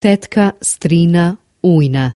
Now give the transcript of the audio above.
tetka, strina, ujna.